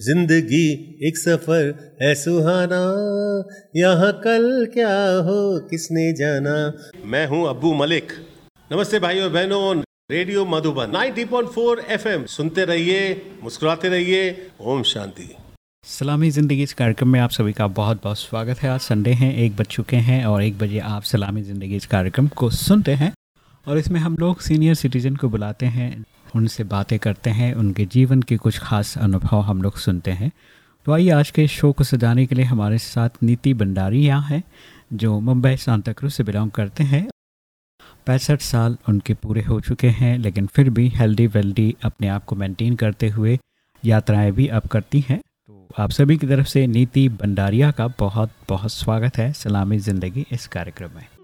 ज़िंदगी एक सफ़र है सुहाना। यहाँ कल क्या हो किसने जाना? मैं हूँ अब्बू मलिक। नमस्ते भाइयों बहनों रेडियो मधुबन। 90.4 एफएम। सुनते रहिए मुस्कुराते रहिए। ओम शांति। सलामी ज़िंदगी इस कार्यक्रम में आप सभी का बहुत बहुत स्वागत है। आज संडे हैं एक बज चुके हैं और एक बजे आप सलामी ज़िंदगी इस कार्यक्रम को सुनते हैं। और इसमें हम लोग सीनियर सिटीजन को बुलाते हैं। उनसे बातें करते हैं, उनके जीवन के कुछ खास अनुभव हम लोग सुनते हैं। तो आइए आज के शो को सजाने के लिए हमारे साथ नीति भंडारी यहाँ है, जो मुंबई सांताक्रूज से बिलोंग करते हैं। पैंसठ साल उनके पूरे हो चुके हैं, लेकिन फिर भी हेल्दी वेल्दी अपने आप को मेंटेन करते हुए यात्राएँ भी अब करती हैं। तो आप सभी की तरफ़ से नीति भंडारिया का बहुत बहुत स्वागत है। सलामी ज़िंदगी इस कार्यक्रम में।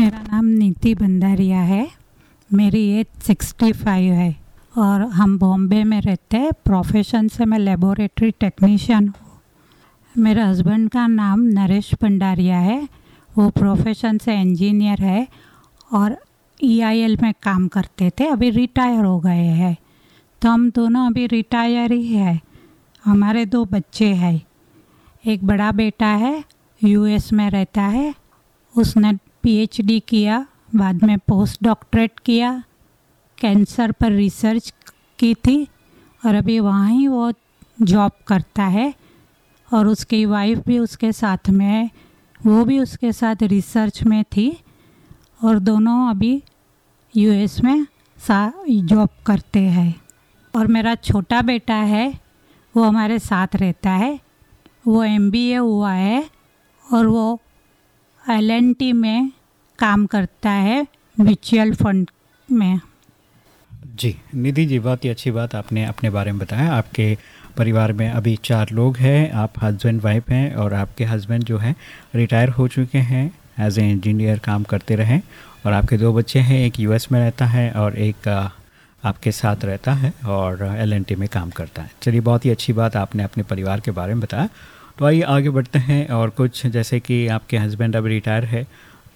मेरा नाम नीति भंडारिया है। मेरी एज सिक्सटी फाइव है और हम बॉम्बे में रहते हैं। प्रोफेशन से मैं लेबोरेटरी टेक्नीशियन हूँ। मेरे हस्बैंड का नाम नरेश भंडारिया है। वो प्रोफेशन से इंजीनियर है और ईआईएल में काम करते थे। अभी रिटायर हो गए हैं। तो हम दोनों अभी रिटायर ही है। हमारे दो बच्चे हैं। एक बड़ा बेटा है यूएस में रहता है। उसने पीएचडी किया, बाद में पोस्ट डॉक्टरेट किया कैंसर पर रिसर्च की थी और अभी वहाँ ही वो जॉब करता है और उसकी वाइफ भी उसके साथ में है, वो भी उसके साथ रिसर्च में थी और दोनों अभी यूएस में सा जॉब करते हैं। और मेरा छोटा बेटा है, वो हमारे साथ रहता है, वो एमबीए हुआ है और वो एल में काम करता है म्यूचुअल फंड में। जी, निधि जी, बहुत ही अच्छी बात आपने अपने बारे में बताया। आपके परिवार में अभी चार लोग हैं। आप हस्बैंड वाइफ हैं और आपके हस्बैंड जो हैं रिटायर हो चुके हैं एज ए इंजीनियर काम करते रहे। और आपके दो बच्चे हैं, एक यूएस में रहता है और एक आपके साथ रहता है और एलएनटी में काम करता है। चलिए, बहुत ही अच्छी बात आपने अपने परिवार के बारे में बताया। तो आइए आगे बढ़ते हैं और कुछ, जैसे कि आपके हस्बैंड अभी रिटायर है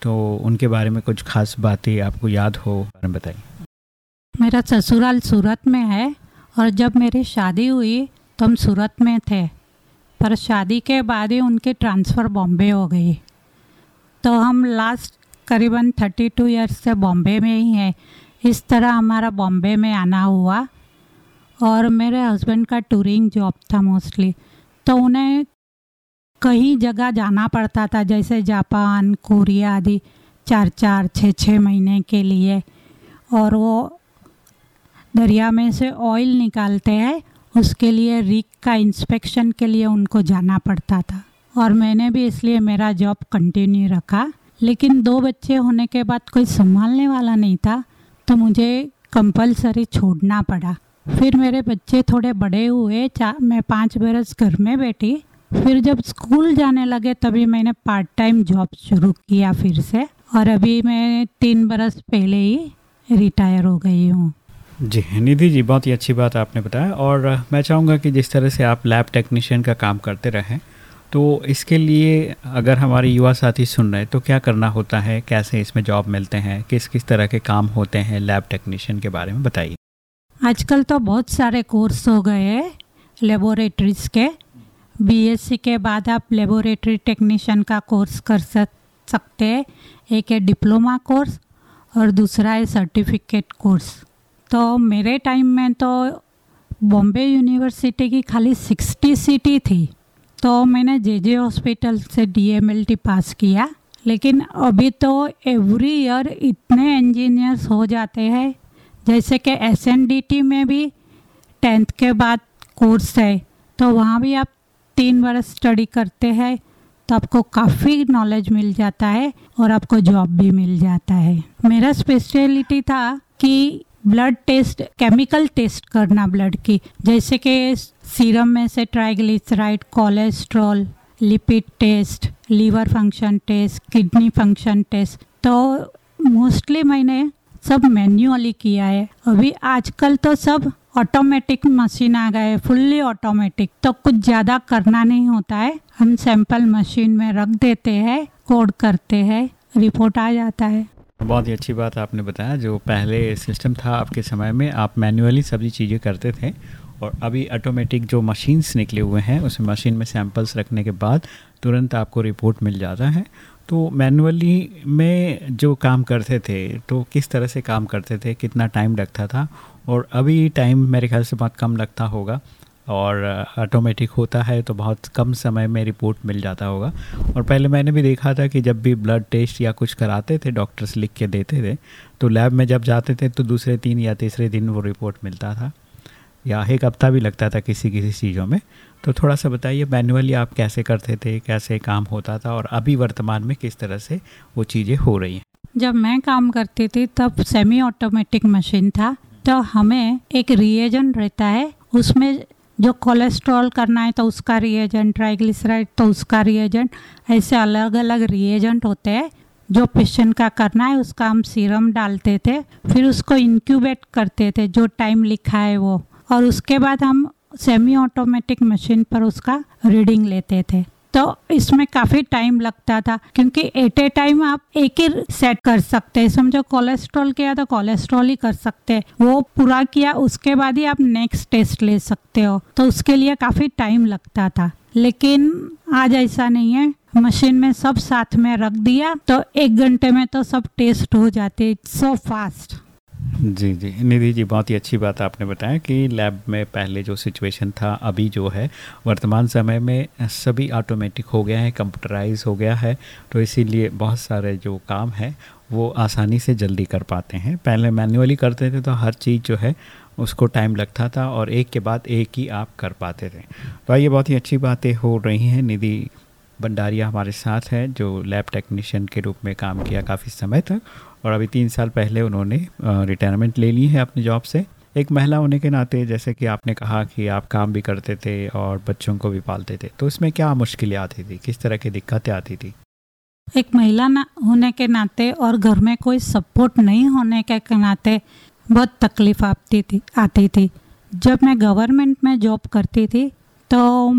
तो उनके बारे में कुछ खास बातें आपको याद हो बताइए। मेरा ससुराल सूरत में है और जब मेरी शादी हुई तो हम सूरत में थे। पर शादी के बाद ही उनकी ट्रांसफ़र बॉम्बे हो गई। तो हम लास्ट करीबन थर्टी टू ईयर्स से बॉम्बे में ही हैं। इस तरह हमारा बॉम्बे में आना हुआ और मेरे हस्बैंड का टूरिंग जॉब था मोस्टली तो उन्हें कई जगह जाना पड़ता था, जैसे जापान, कोरिया आदि, चार चार छः छः महीने के लिए। और वो दरिया में से ऑयल निकालते हैं, उसके लिए रिक का इंस्पेक्शन के लिए उनको जाना पड़ता था। और मैंने भी इसलिए मेरा जॉब कंटिन्यू रखा। लेकिन दो बच्चे होने के बाद कोई संभालने वाला नहीं था तो मुझे कंपलसरी छोड़ना पड़ा। फिर मेरे बच्चे थोड़े बड़े हुए, चा, मैं पाँच बरस घर में बैठी फिर जब स्कूल जाने लगे तभी मैंने पार्ट टाइम जॉब शुरू किया फिर से। और अभी मैं तीन बरस पहले ही रिटायर हो गई हूँ। जी निधि जी बहुत ही अच्छी बात आपने बताया। और मैं चाहूँगा कि जिस तरह से आप लैब टेक्नीशियन का काम करते रहें तो इसके लिए अगर हमारे युवा साथी सुन रहे हैं तो क्या करना होता है? कैसे इसमें जॉब मिलते हैं? किस किस तरह के काम होते हैं लैब टेक्नीशियन के बारे में बताइए। आजकल तो बहुत सारे कोर्स हो गए हैं लेबोरेटरीज के। बीएससी के बाद आप लेबोरेटरी टेक्नीशियन का कोर्स कर सकते हैं। एक है डिप्लोमा कोर्स और दूसरा है सर्टिफिकेट कोर्स तो मेरे टाइम में तो बॉम्बे यूनिवर्सिटी की खाली सिक्सटी सीटी थी। तो मैंने जे जे हॉस्पिटल से डीएमएलटी पास किया। लेकिन अभी तो एवरी ईयर इतने इंजीनियर्स हो जाते हैं। जैसे कि एसएनडीटी में भी टेंथ के बाद कोर्स है। तो वहाँ भी आप तीन वर्ष स्टडी करते हैं तो आपको काफ़ी नॉलेज मिल जाता है और आपको जॉब भी मिल जाता है। मेरा स्पेशलिटी था कि ब्लड टेस्ट केमिकल टेस्ट करना ब्लड की। जैसे कि सीरम में से triglyceride cholesterol lipid test liver function test kidney function test तो मोस्टली मैंने सब मैन्युअली किया है। अभी आजकल तो सब ऑटोमेटिक मशीन आ गए फुल्ली ऑटोमेटिक तो कुछ ज़्यादा करना नहीं होता है। हम सैंपल मशीन में रख देते हैं कोड करते हैं रिपोर्ट आ जाता है। बहुत ही अच्छी बात आपने बताया, जो पहले सिस्टम था आपके समय में, आप मैन्युअली सभी चीज़ें करते थे, और अभी ऑटोमेटिक जो मशीन्स निकले हुए हैं, उस मशीन में सैंपल्स रखने के बाद तुरंत आपको रिपोर्ट मिल जाता है तो मैनुअली में जो काम करते थे तो किस तरह से काम करते थे, कितना टाइम लगता था? और अभी टाइम मेरे ख्याल से बहुत कम लगता होगा और ऑटोमेटिक होता है तो बहुत कम समय में रिपोर्ट मिल जाता होगा। और पहले मैंने भी देखा था कि जब भी ब्लड टेस्ट या कुछ कराते थे, डॉक्टर्स लिख के देते थे तो लैब में जब जाते थे तो दूसरे तीन या तीसरे दिन वो रिपोर्ट मिलता था। या एक हफ़्ता भी लगता था किसी किसी चीज़ों में। तो थोड़ा सा बताइए मैनुअली आप कैसे करते थे, कैसे काम होता था और अभी वर्तमान में किस तरह से वो चीज़ें हो रही हैं? जब मैं काम करती थी तब सेमी ऑटोमेटिक मशीन था तो हमें एक रिएजन रहता है, उसमें जो कोलेस्ट्रॉल करना है तो उसका रिएजेंट ट्राइग्लिसराइड तो उसका रिएजेंट ऐसे अलग अलग रिएजेंट होते हैं, जो पेशेंट का करना है, उसका हम सीरम डालते थे, फिर उसको इंक्यूबेट करते थे, जो टाइम लिखा है वो, और उसके बाद हम सेमी ऑटोमेटिक मशीन पर उसका रीडिंग लेते थे। तो इसमें काफ़ी टाइम लगता था, क्योंकि एट ए टाइम आप एक ही सेट कर सकते हैं। समझो कोलेस्ट्रॉल किया तो कोलेस्ट्रॉल ही कर सकते हैं। वो पूरा किया, उसके बाद ही आप नेक्स्ट टेस्ट ले सकते हो। तो उसके लिए काफ़ी टाइम लगता था। लेकिन आज ऐसा नहीं है। मशीन में सब साथ में रख दिया तो एक घंटे में तो सब टेस्ट हो जाते। सो फास्ट जी जी। निधि जी, बहुत ही अच्छी बात आपने बताया कि लैब में पहले जो सिचुएशन था, अभी जो है, वर्तमान समय में सभी ऑटोमेटिक हो गया है, कंप्यूटराइज हो गया है तो इसीलिए बहुत सारे जो काम है, वो आसानी से जल्दी कर पाते हैं। पहले मैन्युअली करते थे तो हर चीज़ जो है, उसको टाइम लगता था और एक के बाद एक ही आप कर पाते थे। तो ये बहुत ही अच्छी बातें हो रही हैं, निधि भंडारिया हमारे साथ हैं, जो लैब टेक्नीशियन के रूप में काम किया काफ़ी समय तक और अभी तीन साल पहले उन्होंने रिटायरमेंट ले ली है अपनी जॉब से। एक महिला होने के नाते जैसे कि आपने कहा कि आप काम भी करते थे और बच्चों को भी पालते थे तो इसमें क्या मुश्किलें आती थी? किस तरह की दिक्कतें आती थी? एक महिला ना होने के नाते और घर में कोई सपोर्ट नहीं होने के नाते बहुत तकलीफ़ आती थी आती थी। जब मैं गवर्नमेंट में जॉब करती थी तो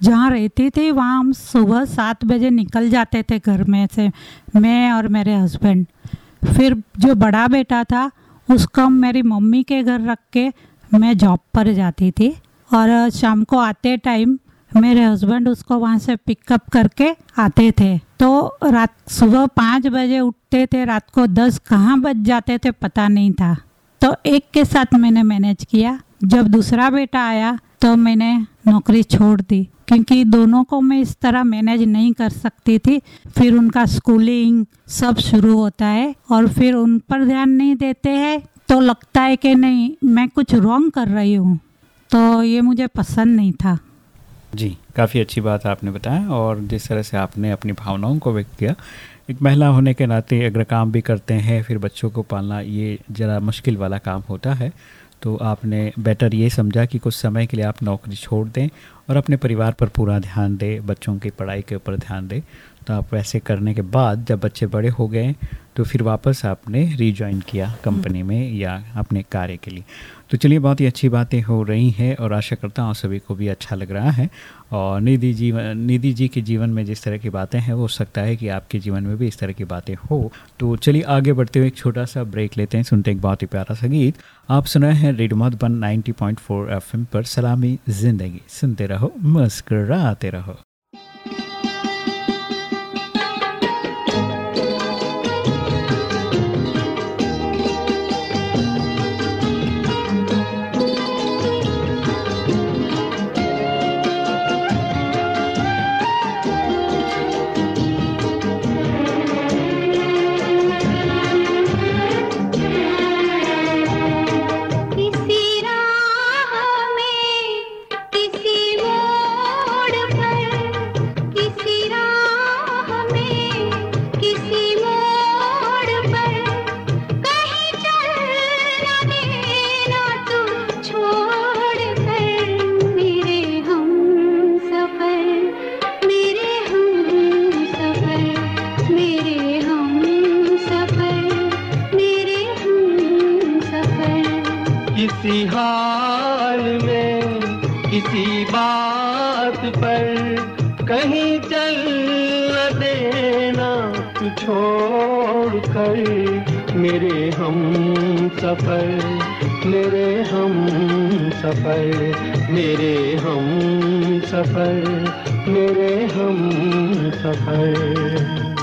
जहाँ रहती थी, वहाँ हम सुबह सात बजे निकल जाते थे घर में से, मैं और मेरे हस्बैंड फिर जो बड़ा बेटा था, उसको हम मेरी मम्मी के घर रख के मैं जॉब पर जाती थी। और शाम को आते टाइम मेरे हस्बैंड उसको वहाँ से पिकअप करके आते थे। तो रात, सुबह पाँच बजे उठते थे, रात को दस कहाँ बज जाते थे पता नहीं था। तो एक के साथ मैंने मैनेज किया। जब दूसरा बेटा आया तो मैंने नौकरी छोड़ दी। क्योंकि दोनों को मैं इस तरह मैनेज नहीं कर सकती थी। फिर उनका स्कूलिंग सब शुरू होता है और फिर उन पर ध्यान नहीं देते हैं। तो लगता है कि नहीं, मैं कुछ रॉन्ग कर रही हूँ। तो ये मुझे पसंद नहीं था। जी, काफ़ी अच्छी बात आपने बताया और जिस तरह से आपने अपनी भावनाओं को व्यक्त किया, एक महिला होने के नाते अगर काम भी करते हैं, फिर बच्चों को पालना, ये ज़रा मुश्किल वाला काम होता है। तो आपने बेटर ये समझा कि कुछ समय के लिए आप नौकरी छोड़ दें और अपने परिवार पर पूरा ध्यान दें, बच्चों की पढ़ाई के ऊपर ध्यान दें। तो आप वैसे करने के बाद जब बच्चे बड़े हो गए तो फिर वापस आपने रीजॉइन किया कंपनी में या अपने कार्य के लिए। तो चलिए बहुत ही अच्छी बातें हो रही हैं और आशा करता हूँ सभी को भी अच्छा लग रहा है। और निधि जीवन निधि जी के जीवन में जिस तरह की बातें हैं वो हो सकता है कि आपके जीवन में भी इस तरह की बातें हो। तो चलिए आगे बढ़ते हुए एक छोटा सा ब्रेक लेते हैं सुनते हैं एक बहुत ही प्यारा सा गीत। आप सुना है रेडियो मधुबन 90.4 एफएम पर सलामी ज़िंदगी। सुनते रहो मुस्कराते रहो। सफ़र मेरे हम सफ़र मेरे हम सफ़र मेरे हम सफ़र।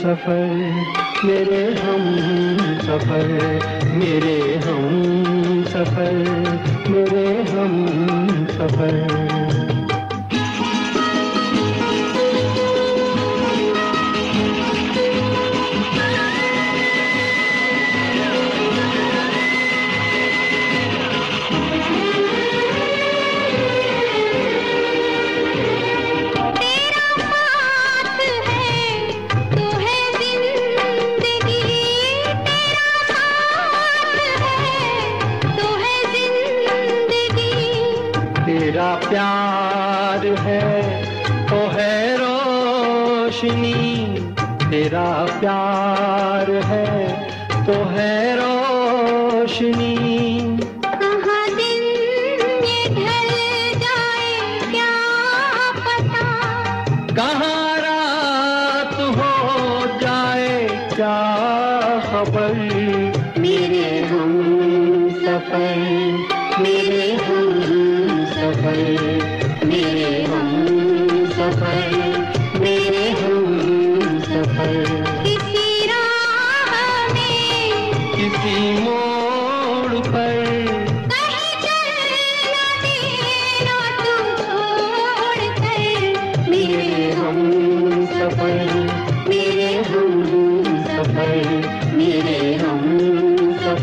सफ़र मेरे हम सफ़र मेरे हम सफ़र मेरे हम सफ़र।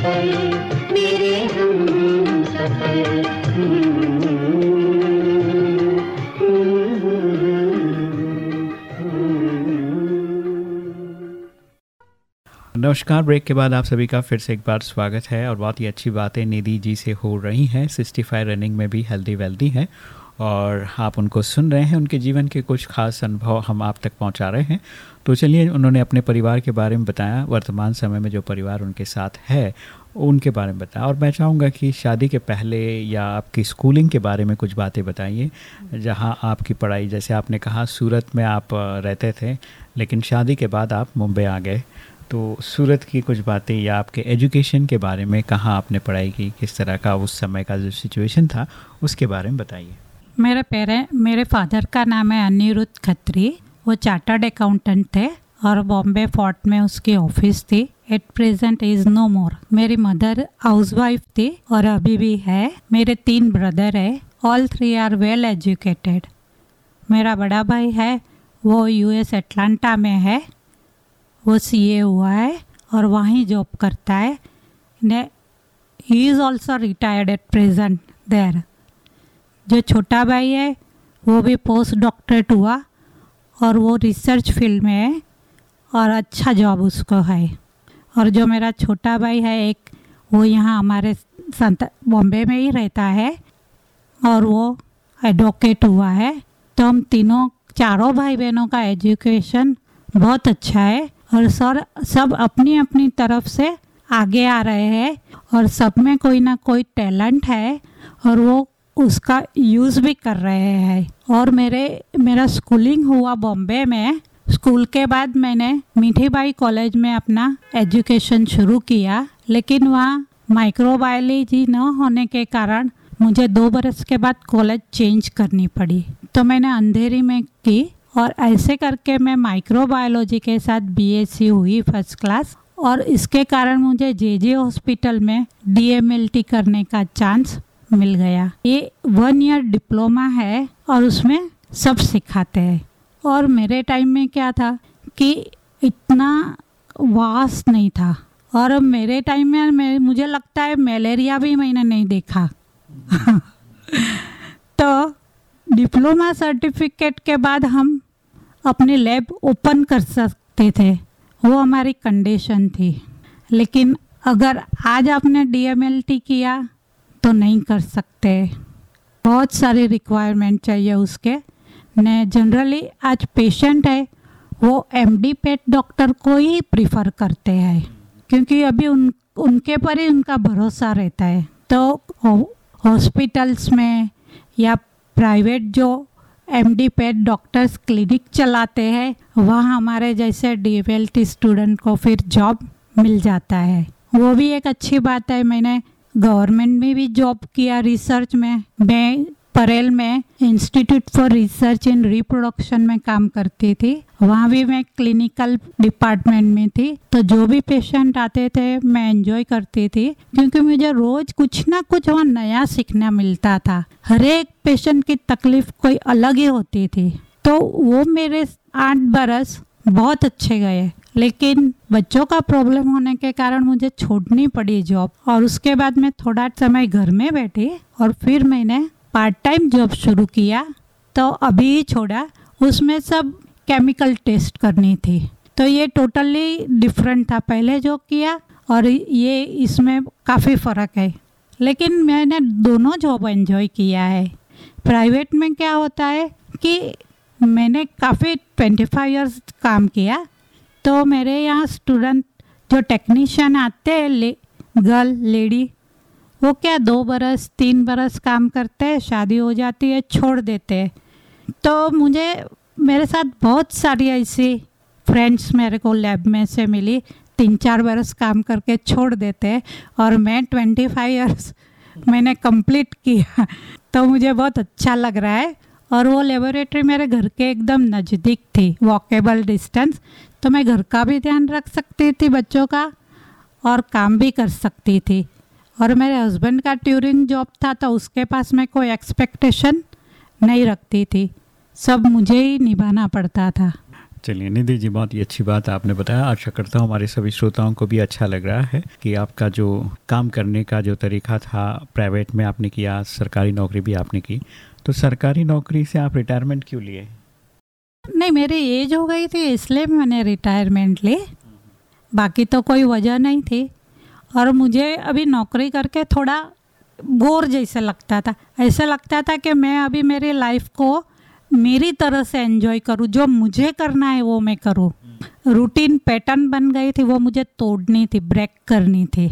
नमस्कार, ब्रेक के बाद आप सभी का फिर से एक बार स्वागत है और बहुत ही अच्छी बातें निधि जी से हो रही हैं। सिक्सटी फाइव रनिंग में भी हेल्दी वेल्दी हैं और आप उनको सुन रहे हैं। उनके जीवन के कुछ खास अनुभव हम आप तक पहुँचा रहे हैं। तो चलिए, उन्होंने अपने परिवार के बारे में बताया, वर्तमान समय में जो परिवार उनके साथ है, उनके बारे में बताया। और मैं चाहूँगा कि शादी के पहले या आपकी स्कूलिंग के बारे में कुछ बातें बताइए, जहाँ आपकी पढ़ाई, जैसे आपने कहा, सूरत में आप रहते थे, लेकिन शादी के बाद आप मुंबई आ गए। तो सूरत की कुछ बातें या आपके एजुकेशन के बारे में कहाँ आपने पढ़ाई की, किस तरह का उस समय का जो सिचुएशन था, उसके बारे में बताइए। मेरे पेरेंट मेरे फादर का नाम है अनिरुद्ध खत्री। वो चार्टर्ड अकाउंटेंट थे और बॉम्बे फोर्ट में उसकी ऑफ़िस थी। At present is no more मेरी मदर हाउस वाइफ थी और अभी भी है। मेरे तीन ब्रदर है। All three are well educated मेरा बड़ा भाई है। वो यूएस एटलांटा में है। वो सीए हुआ है और वहीं जॉब करता है। ने he is also retired at present there जो छोटा भाई है, वो भी पोस्ट डॉक्टरेट हुआ। और वो रिसर्च फ़ील्ड में है और अच्छा जॉब उसको है। और जो मेरा छोटा भाई है एक, वो यहाँ हमारे संत, बॉम्बे में ही रहता है और वो एडवोकेट हुआ है। तो हम तीनों, चारों भाई बहनों का एजुकेशन बहुत अच्छा है और सर, सब अपनी अपनी तरफ़ से आगे आ रहे हैं और सब में कोई ना कोई टैलेंट है और वो उसका यूज़ भी कर रहे हैं। और मेरे, मेरा स्कूलिंग हुआ बॉम्बे में। स्कूल के बाद मैंने मीठी बाई कॉलेज में अपना एजुकेशन शुरू किया। लेकिन वहाँ माइक्रोबायोलॉजी न होने के कारण मुझे दो बरस के बाद कॉलेज चेंज करनी पड़ी। तो मैंने अंधेरी में की और ऐसे करके मैं माइक्रोबायोलॉजी के साथ बीएससी हुई फ़र्स्ट क्लास और इसके कारण मुझे जे जे हॉस्पिटल में डीएमएलटी करने का चांस मिल गया। ये वन ईयर डिप्लोमा है और उसमें सब सिखाते हैं। और मेरे टाइम में क्या था कि इतना वास नहीं था। और मेरे टाइम में मुझे लगता है मलेरिया भी मैंने नहीं देखा। तो डिप्लोमा सर्टिफिकेट के बाद हम अपनी लैब ओपन कर सकते थे। वो हमारी कंडीशन थी। लेकिन अगर आज आपने डीएमएलटी किया तो नहीं कर सकते। बहुत सारी रिक्वायरमेंट चाहिए उसके। ने जनरली आज पेशेंट है, वो एमडी पेट डॉक्टर को ही प्रिफर करते हैं। क्योंकि अभी उन, उनके पर ही उनका भरोसा रहता है। तो हॉस्पिटल्स में या प्राइवेट जो एम डी पेट डॉक्टर्स क्लिनिक चलाते हैं, वहाँ हमारे जैसे डी स्टूडेंट को फिर जॉब मिल जाता है। वो भी एक अच्छी बात है, मैंने गवर्नमेंट में भी जॉब किया रिसर्च में, मैं परेल में institute for research in reproduction में काम करती थी। वहाँ भी मैं क्लिनिकल डिपार्टमेंट में थी। तो जो भी पेशेंट आते थे, मैं एंजॉय करती थी। क्योंकि मुझे रोज कुछ ना कुछ वहाँ नया सीखना मिलता था। हर एक पेशेंट की तकलीफ़ कोई अलग ही होती थी। तो वो मेरे आठ बरस बहुत अच्छे गए। लेकिन बच्चों का प्रॉब्लम होने के कारण मुझे छोड़नी पड़ी जॉब और उसके बाद मैं थोड़ा समय घर में बैठी और फिर मैंने पार्ट टाइम जॉब शुरू किया। तो अभी ही छोड़ा, उसमें सब केमिकल टेस्ट करनी थी। तो ये टोटली डिफरेंट था पहले जो किया और ये इसमें काफ़ी फ़र्क है। लेकिन मैंने दोनों जॉब एंजॉय किया है। प्राइवेट में क्या होता है कि मैंने काफ़ी ट्वेंटी फाइव ईयर्स काम किया तो मेरे यहाँ स्टूडेंट जो टेक्नीशियन आते हैं ले, गर्ल लेडी वो क्या दो बरस तीन बरस काम करते हैं शादी हो जाती है छोड़ देते हैं। तो मुझे मेरे साथ बहुत सारी ऐसी फ्रेंड्स मेरे को लैब में से मिली तीन चार बरस काम करके छोड़ देते हैं और मैं ट्वेंटी फाइव ईयर्स मैंने कंप्लीट किया तो मुझे बहुत अच्छा लग रहा है और वो लेबोरेटरी मेरे घर के एकदम नज़दीक थी वॉकेबल डिस्टेंस तो मैं घर का भी ध्यान रख सकती थी, बच्चों का, और काम भी कर सकती थी। और मेरे हस्बैंड का ट्यूरिंग जॉब था तो उसके पास मैं कोई एक्सपेक्टेशन नहीं रखती थी। सब मुझे ही निभाना पड़ता था। चलिए, निधि जी, बहुत ही अच्छी बात आपने बताया। आशा करता हूँ हमारे सभी श्रोताओं को भी अच्छा लग रहा है कि आपका जो काम करने का जो तरीका था प्राइवेट में आपने किया, सरकारी नौकरी भी आपने की। तो सरकारी नौकरी से आप रिटायरमेंट क्यों लिए? नहीं, मेरी एज हो गई थी, इसलिए मैंने रिटायरमेंट ली। बाकी तो कोई वजह नहीं थी। और मुझे अभी नौकरी करके थोड़ा बोर जैसे लगता था। ऐसा लगता था कि मैं अभी मेरी लाइफ को मेरी तरह से एंजॉय करूँ। जो मुझे करना है, वो मैं करूँ। रूटीन पैटर्न बन गई थी, वो मुझे तोड़नी थी ब्रेक करनी थी।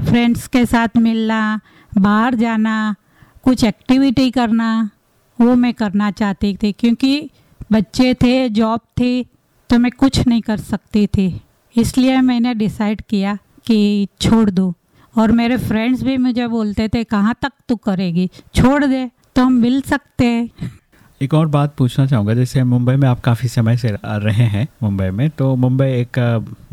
फ्रेंड्स के साथ मिलना, बाहर जाना, कुछ एक्टिविटी करना, वो मैं करना चाहती थी। क्योंकि बच्चे थे जॉब थी तो मैं कुछ नहीं कर सकती थी। इसलिए मैंने डिसाइड किया कि छोड़ दो। और मेरे फ्रेंड्स भी मुझे बोलते थे, कहाँ तक तू करेगी? छोड़ दे तो हम मिल सकते हैं। एक और बात पूछना चाहूँगा, जैसे मुंबई में आप काफ़ी समय से रहे हैं मुंबई में तो मुंबई एक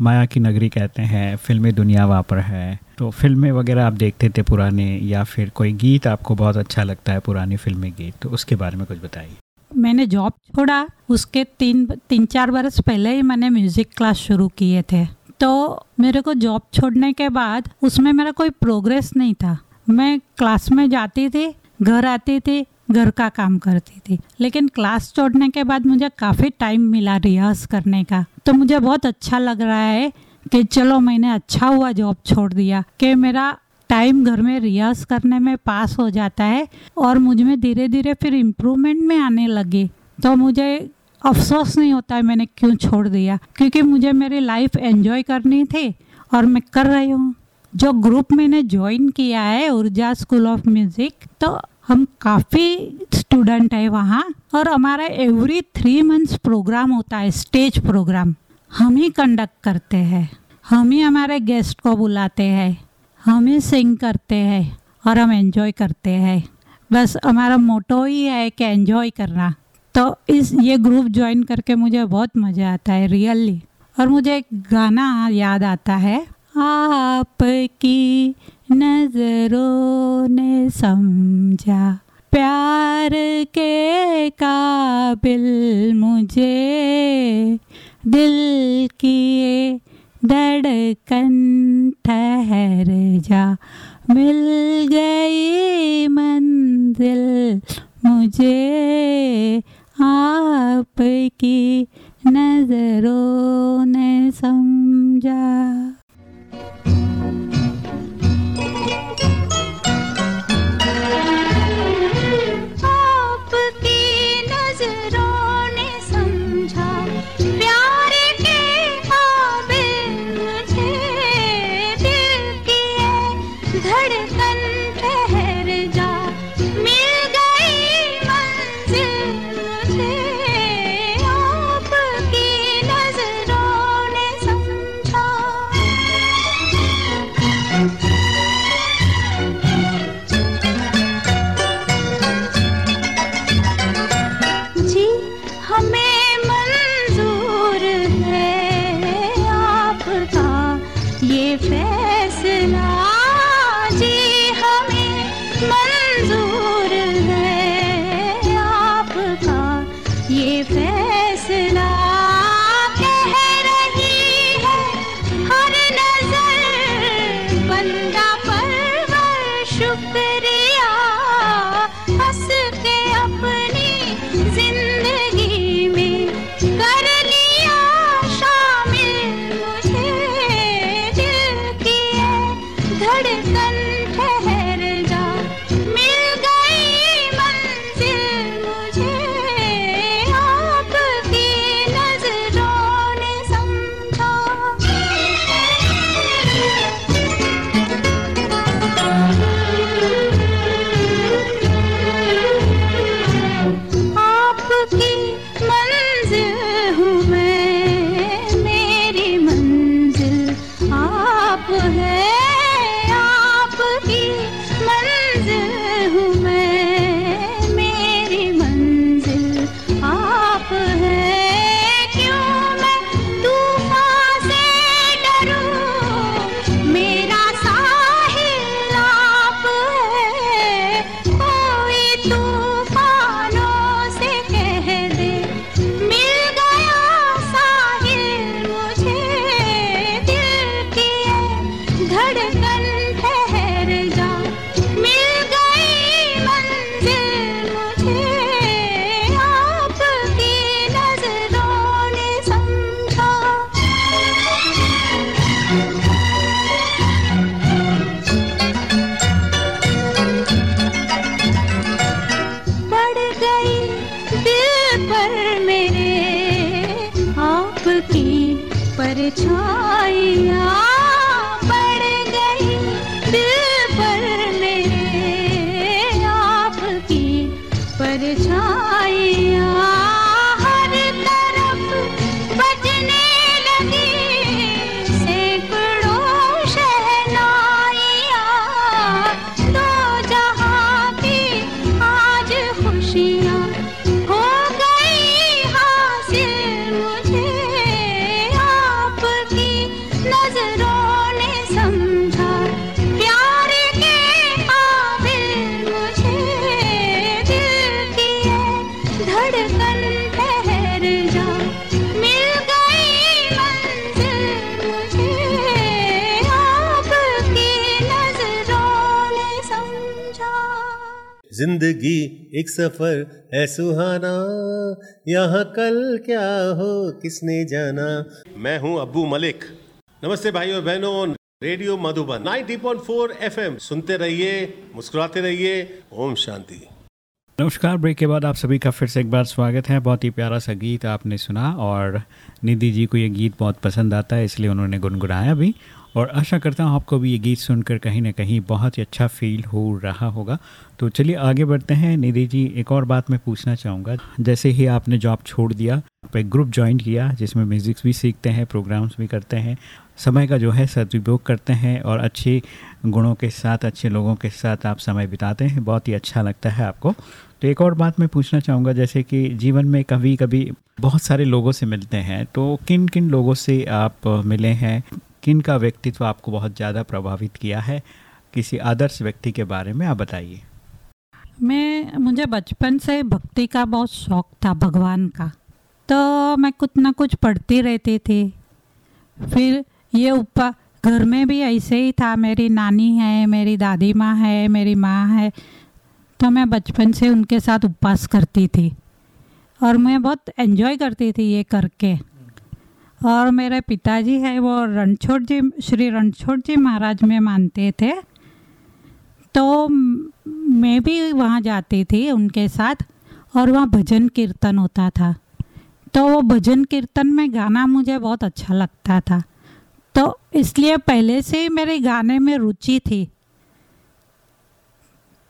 माया की नगरी कहते हैं, फिल्मी दुनिया वहाँ पर है। तो फ़िल्में वगैरह आप देखते थे पुराने, या फिर कोई गीत आपको बहुत अच्छा लगता है, पुरानी फिल्मी गीत तो उसके बारे में कुछ बताइए। मैंने जॉब छोड़ा, उसके तीन तीन चार बरस पहले ही मैंने म्यूज़िक क्लास शुरू किए थे। तो मेरे को जॉब छोड़ने के बाद उसमें मेरा कोई प्रोग्रेस नहीं था। मैं क्लास में जाती थी, घर आती थी, घर का काम करती थी। लेकिन क्लास छोड़ने के बाद मुझे काफ़ी टाइम मिला रिहर्स करने का। तो मुझे बहुत अच्छा लग रहा है कि चलो मैंने अच्छा हुआ जॉब छोड़ दिया, कि मेरा टाइम घर में रियाज करने में पास हो जाता है और मुझमें धीरे धीरे फिर इम्प्रूवमेंट में आने लगे। तो मुझे अफसोस नहीं होता है मैंने क्यों छोड़ दिया। क्योंकि मुझे मेरी लाइफ एंजॉय करनी थी और मैं कर रही हूँ। जो ग्रुप मैंने ज्वाइन किया है ऊर्जा स्कूल ऑफ़ म्यूज़िक तो हम काफ़ी स्टूडेंट है वहाँ और हमारा एवरी थ्री मंथ्स प्रोग्राम होता है स्टेज प्रोग्राम हम ही कंडक्ट करते हैं। हम ही हमारे गेस्ट को बुलाते हैं। हम सिंग करते हैं और हम एंजॉय करते हैं। बस हमारा मोटो ही है कि एंजॉय करना। तो इस, ये ग्रुप ज्वाइन करके मुझे बहुत मज़ा आता है रियली और मुझे एक गाना याद आता है। आपकी नज़रों ने समझा, प्यार के काबिल मुझे दिल की धड़कन ठहर जा। मिल गई मंजिल मुझे आपकी नज़रों ने समझा। ज़िंदगी एक सफ़र है सुहाना। यहाँ कल क्या हो किसने जाना? मैं हूँ अब्बू मलिक। नमस्ते भाइयों बहनों रेडियो मधुबन 90.4 एफएम। सुनते रहिए मुस्कुराते रहिए ओम शांति। नमस्कार ब्रेक के बाद आप सभी का फिर से एक बार स्वागत है। बहुत ही प्यारा सा गीत आपने सुना और निधि जी को ये गीत बहुत पसंद आता है इसलिए उन्होंने गुनगुनाया भी। और आशा करता हूँ आपको भी ये गीत सुनकर कहीं ना कहीं बहुत ही अच्छा फील हो रहा होगा। तो चलिए आगे बढ़ते हैं। निधि जी, एक और बात मैं पूछना चाहूँगा। जैसे ही आपने जॉब छोड़ दिया एक ग्रुप ज्वाइन किया, जिसमें म्यूज़िक्स भी सीखते हैं प्रोग्राम्स भी करते हैं, समय का जो है सदुपयोग करते हैं और अच्छे गुणों के साथ, अच्छे लोगों के साथ आप समय बिताते हैं, बहुत ही अच्छा लगता है आपको। तो एक और बात मैं पूछना चाहूँगा, जैसे कि जीवन में कभी कभी बहुत सारे लोगों से मिलते हैं तो किन किन लोगों से आप मिले हैं? किन का व्यक्तित्व आपको बहुत ज़्यादा प्रभावित किया है। किसी आदर्श व्यक्ति के बारे में आप बताइए। मैं, मुझे बचपन से भक्ति का बहुत शौक था, भगवान का। तो मैं कुछ ना कुछ पढ़ती रहती थी। फिर ये ऊपर घर में भी ऐसे ही था। मेरी नानी है, मेरी दादी माँ है, मेरी माँ है। तो मैं बचपन से उनके साथ उपवास करती थी। और मैं बहुत एंजॉय करती थी ये करके। और मेरे पिताजी है, वो रणछोड़ जी, श्री रणछोड़ जी महाराज में मानते थे। तो मैं भी वहाँ जाती थी उनके साथ, और वहाँ भजन कीर्तन होता था। तो वो भजन कीर्तन में गाना मुझे बहुत अच्छा लगता था। तो इसलिए पहले से ही मेरे गाने में रुचि थी।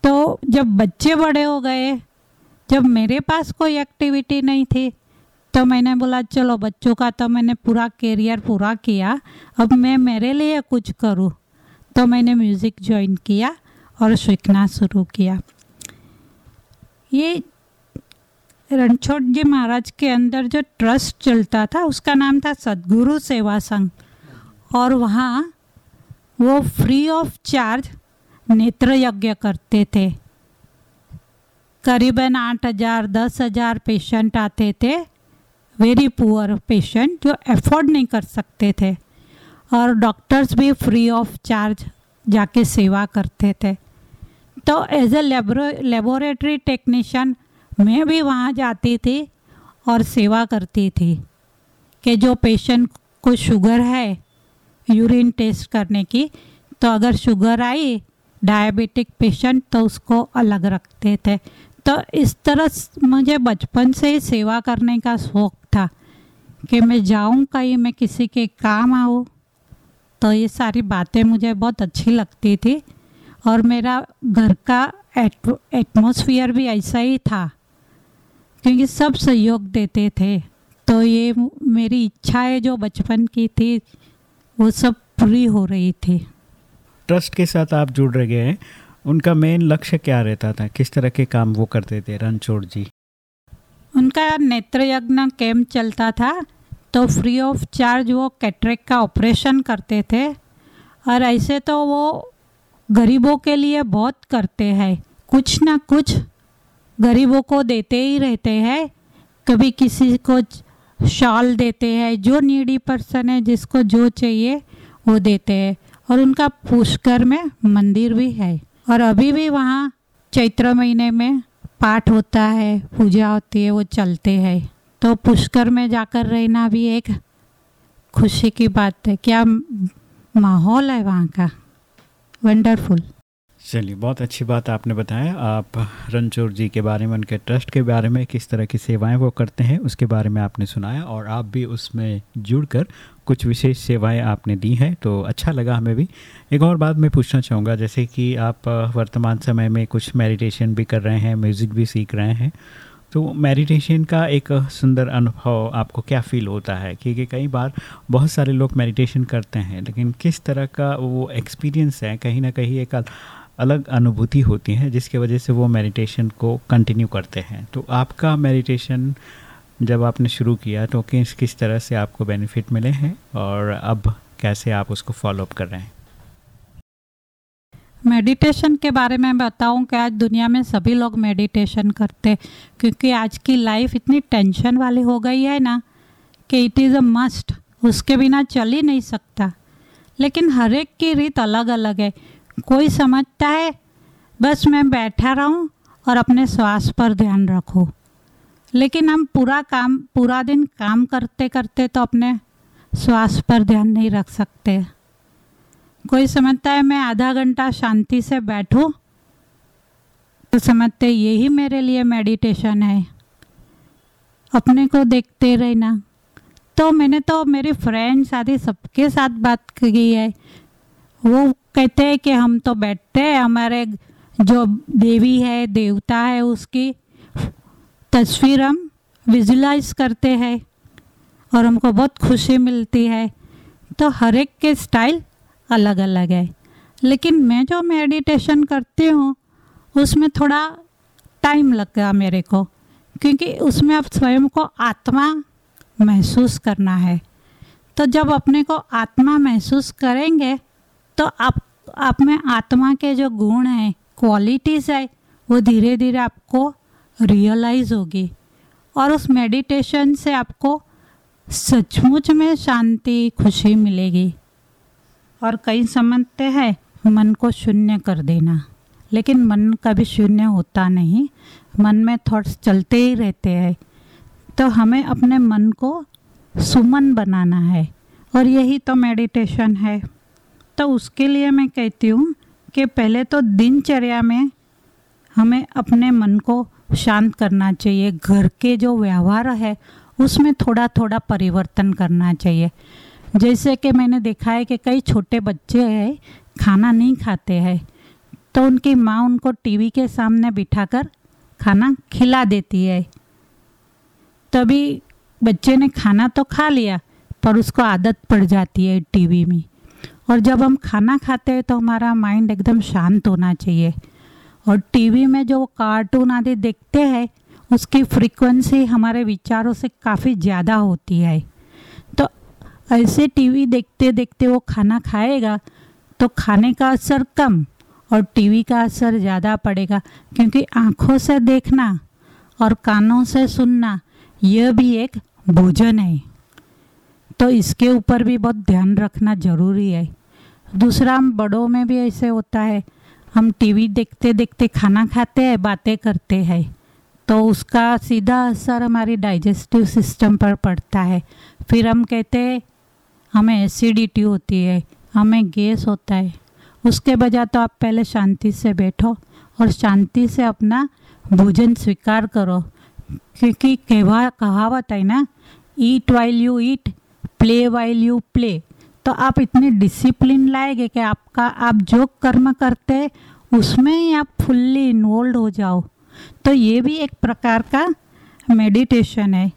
तो जब बच्चे बड़े हो गए, जब मेरे पास कोई एक्टिविटी नहीं थी तो मैंने बोला, चलो बच्चों का तो मैंने पूरा करियर पूरा किया, अब मैं मेरे लिए कुछ करूँ? तो मैंने म्यूज़िक ज्वाइन किया और सीखना शुरू किया। ये रणछोड़ जी महाराज के अंदर जो ट्रस्ट चलता था, उसका नाम था सदगुरु सेवा संघ। और वहाँ वो फ्री ऑफ़ चार्ज नेत्र यज्ञ करते थे। करीबन आठ हज़ार, दस हज़ार पेशेंट आते थे। वेरी पुअर पेशेंट जो अफोर्ड नहीं कर सकते थे। और डॉक्टर्स भी फ्री ऑफ़ चार्ज जाके सेवा करते थे। तो एज ए लेबोरेटरी टेक्नीशियन मैं भी वहाँ जाती थी और सेवा करती थी कि जो पेशेंट को शुगर है यूरिन टेस्ट करने की तो अगर शुगर आई डायबिटिक पेशेंट तो उसको अलग रखते थे। तो इस तरह मुझे बचपन से ही सेवा करने का शौक था कि मैं जाऊँ कहीं मैं किसी के काम आऊँ। तो ये सारी बातें मुझे बहुत अच्छी लगती थी और मेरा घर का एटमोसफियर भी ऐसा ही था क्योंकि सब सहयोग देते थे। तो ये मेरी इच्छाएँ जो बचपन की थी, वो सब पूरी हो रही थी। ट्रस्ट के साथ आप जुड़ रहे हैं। उनका मेन लक्ष्य क्या रहता था? किस तरह के काम वो करते थे, रणछोड़ जी? उनका नेत्र यज्ञ कैंप चलता था तो फ्री ऑफ़ चार्ज वो कैटरेक का ऑपरेशन करते थे। और ऐसे तो वो गरीबों के लिए बहुत करते हैं। कुछ ना कुछ गरीबों को देते ही रहते हैं। कभी किसी को शॉल देते हैं, जो नीडी पर्सन है, जिसको जो चाहिए, वो देते हैं। और उनका पुष्कर में मंदिर भी है। और अभी भी वहाँ चैत्र महीने में पाठ होता है, पूजा होती है, वो चलते हैं। तो पुष्कर में जाकर रहना भी एक खुशी की बात है। क्या माहौल है वहाँ का? वंडरफुल चलिए, बहुत अच्छी बात आपने बताया। आप रणचोर जी के बारे में, उनके ट्रस्ट के बारे में, किस तरह की सेवाएँ वो करते हैं, उसके बारे में आपने सुनाया और आप भी उसमें जुड़कर कुछ विशेष सेवाएँ आपने दी हैं तो अच्छा लगा हमें भी। एक और बात मैं पूछना चाहूँगा, जैसे कि आप वर्तमान समय में कुछ मेडिटेशन भी कर रहे हैं, म्यूज़िक भी सीख रहे हैं तो मेडिटेशन का एक सुंदर अनुभव आपको क्या फ़ील होता है? क्योंकि कई बार बहुत सारे लोग मेडिटेशन करते हैं, लेकिन किस तरह का वो एक्सपीरियंस है? कहीं ना कहीं एक अलग अनुभूति होती है, जिसके वजह से वो मेडिटेशन को कंटिन्यू करते हैं। तो आपका मेडिटेशन जब आपने शुरू किया तो किस किस तरह से आपको बेनिफिट मिले हैं और अब कैसे आप उसको फॉलोअप कर रहे हैं? मेडिटेशन के बारे में बताऊँ कि आज दुनिया में सभी लोग मेडिटेशन करते क्योंकि आज की लाइफ इतनी टेंशन वाली हो गई है ना कि इट इज़ अ मस्ट उसके बिना चल ही नहीं सकता। लेकिन हर एक की रीत अलग अलग है। कोई समझता है, बस मैं बैठा रहूँ और अपने श्वास पर ध्यान रखो। लेकिन हम पूरा काम, पूरा दिन काम करते करते तो अपने श्वास पर ध्यान नहीं रख सकते। कोई समझता है मैं आधा घंटा शांति से बैठूं तो समझते यही मेरे लिए मेडिटेशन है। अपने को देखते रहना। तो मैंने तो मेरे फ्रेंड्स आदि सबके साथ बात की है। वो कहते हैं कि हम तो बैठते हैं, हमारे जो देवी है, देवता है, उसकी तस्वीर हम विजुलाइज करते हैं और हमको बहुत खुशी मिलती है। तो हर एक के स्टाइल अलग अलग है। लेकिन मैं जो मेडिटेशन करती हूँ, उसमें थोड़ा टाइम लग गया मेरे को, क्योंकि उसमें अब स्वयं को आत्मा महसूस करना है। तो जब अपने को आत्मा महसूस करेंगे तो आप आप में आत्मा के जो गुण हैं क्वालिटीज़ है, वो धीरे धीरे आपको रियलाइज़ होगी। और उस मेडिटेशन से आपको सचमुच में शांति, खुशी मिलेगी। और कई समझते हैं, मन को शून्य कर देना। लेकिन मन कभी शून्य होता नहीं। मन में थॉट्स चलते ही रहते हैं। तो हमें अपने मन को सुमन बनाना है। और यही तो मेडिटेशन है। तो उसके लिए मैं कहती हूँ कि पहले तो दिनचर्या में हमें अपने मन को शांत करना चाहिए। घर के जो व्यवहार है, उसमें थोड़ा थोड़ा परिवर्तन करना चाहिए। जैसे कि मैंने देखा है कि कई छोटे बच्चे हैं, खाना नहीं खाते हैं तो उनकी माँ उनको टीवी के सामने बिठाकर खाना खिला देती है। तभी बच्चे ने खाना तो खा लिया, पर उसको आदत पड़ जाती है टीवी में। और जब हम खाना खाते हैं तो हमारा माइंड एकदम शांत होना चाहिए। और टीवी में जो कार्टून आदि देखते हैं, उसकी फ्रीक्वेंसी हमारे विचारों से काफ़ी ज़्यादा होती है। तो ऐसे टीवी देखते देखते वो खाना खाएगा तो खाने का असर कम और टीवी का असर ज़्यादा पड़ेगा, क्योंकि आँखों से देखना और कानों से सुनना, यह भी एक भोजन है। तो इसके ऊपर भी बहुत ध्यान रखना ज़रूरी है। दूसरा बड़ों में भी ऐसे होता है हम टीवी देखते देखते खाना खाते हैं, बातें करते हैं तो उसका सीधा असर हमारी डाइजेस्टिव सिस्टम पर पड़ता है। फिर हम कहते हैं, हमें एसिडिटी होती है, हमें गैस होता है। उसके बजाय तो आप पहले शांति से बैठो और शांति से अपना भोजन स्वीकार करो, क्योंकि कहवा कहावत है ना, eat while you eat, play while you play. तो आप इतने डिसिप्लिन लाएँगे कि आपका, आप जो कर्म करते, उसमें ही आप फुल्ली इन्वॉल्व हो जाओ। तो ये भी एक प्रकार का मेडिटेशन है।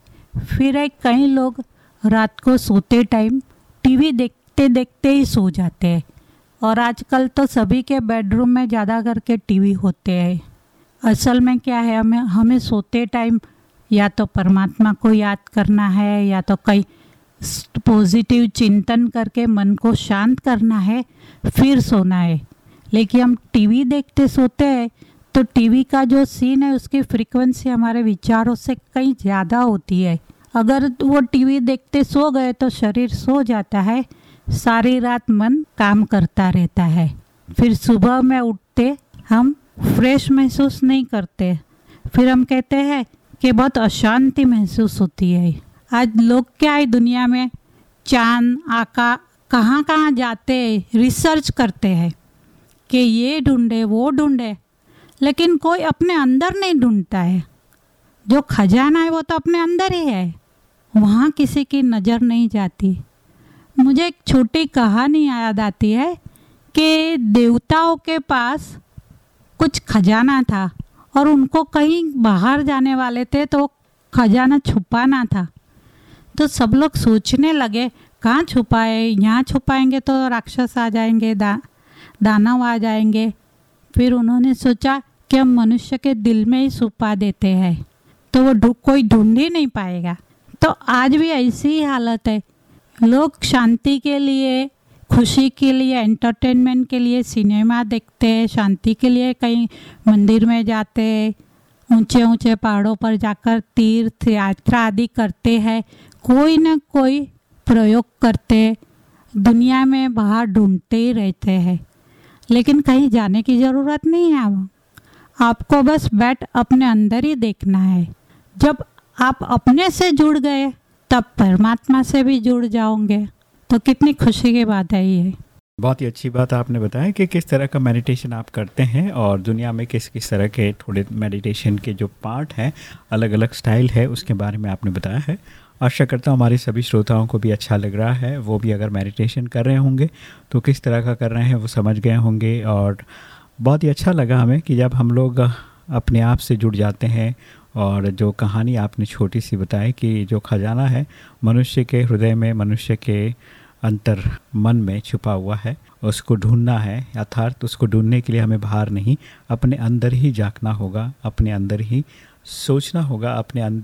फिर एक कई लोग रात को सोते टाइम टीवी देखते देखते ही सो जाते हैं। और आजकल तो सभी के बेडरूम में ज़्यादा करके टीवी होते हैं। असल में क्या है, हमें हमें सोते टाइम या तो परमात्मा को याद करना है, या तो कई पॉजिटिव चिंतन करके मन को शांत करना है, फिर सोना है। लेकिन हम टीवी देखते सोते हैं तो टीवी का जो सीन है, उसकी फ्रीक्वेंसी हमारे विचारों से कहीं ज़्यादा होती है। अगर वो टीवी देखते सो गए तो शरीर सो जाता है, सारी रात मन काम करता रहता है। फिर सुबह में उठते हम फ्रेश महसूस नहीं करते। फिर हम कहते हैं कि बहुत अशांति महसूस होती है। आज लोग क्या है दुनिया में? चाँद, आका, कहाँ कहाँ जाते रिसर्च करते हैं कि ये ढूंढे, वो ढूंढे। लेकिन कोई अपने अंदर नहीं ढूंढता है। जो खजाना है, वो तो अपने अंदर ही है। वहाँ किसी की नज़र नहीं जाती। मुझे एक छोटी कहानी याद आती है कि देवताओं के पास कुछ खजाना था और उनको कहीं बाहर जाने वाले थे तो खजाना छुपाना था। तो सब लोग सोचने लगे, कहाँ छुपाए? यहाँ छुपाएँगे तो राक्षस आ जाएँगे, दा, दानव आ जाएँगे। फिर उन्होंने सोचा कि हम मनुष्य के दिल में ही छुपा देते हैं तो वो ढूंढ कोई ढूंढ ही नहीं पाएगा। तो आज भी ऐसी ही हालत है। लोग शांति के लिए, खुशी के लिए एंटरटेनमेंट के लिए सिनेमा देखते हैं, शांति के लिए कहीं मंदिर में जाते हैं ऊँचे ऊँचे पहाड़ों पर जाकर तीर्थ यात्रा आदि करते हैं। कोई ना कोई प्रयोग करते, दुनिया में बाहर ढूंढते ही रहते हैं। लेकिन कहीं जाने की ज़रूरत नहीं है आपको बस बैठ अपने अंदर ही देखना है। जब आप अपने से जुड़ गए, तब परमात्मा से भी जुड़ जाओगे। तो कितनी खुशी की बात है ये। बहुत ही अच्छी बात आपने बताया कि किस तरह का मेडिटेशन आप करते हैं और दुनिया में किस किस तरह के थोड़े मेडिटेशन के जो पार्ट हैं अलग अलग स्टाइल है, उसके बारे में आपने बताया है। आशा करता हूँ हमारे सभी श्रोताओं को भी अच्छा लग रहा है। वो भी अगर मेडिटेशन कर रहे होंगे तो किस तरह का कर रहे हैं वो समझ गए होंगे और बहुत ही अच्छा लगा हमें कि जब हम लोग अपने आप से जुड़ जाते हैं और जो कहानी आपने छोटी सी बताई कि जो खजाना है मनुष्य के हृदय में मनुष्य के अंतर मन में छुपा हुआ है उसको ढूंढना है अर्थात उसको ढूँढने के लिए हमें बाहर नहीं अपने अंदर ही झांकना होगा अपने अंदर ही सोचना होगा अपने अं-,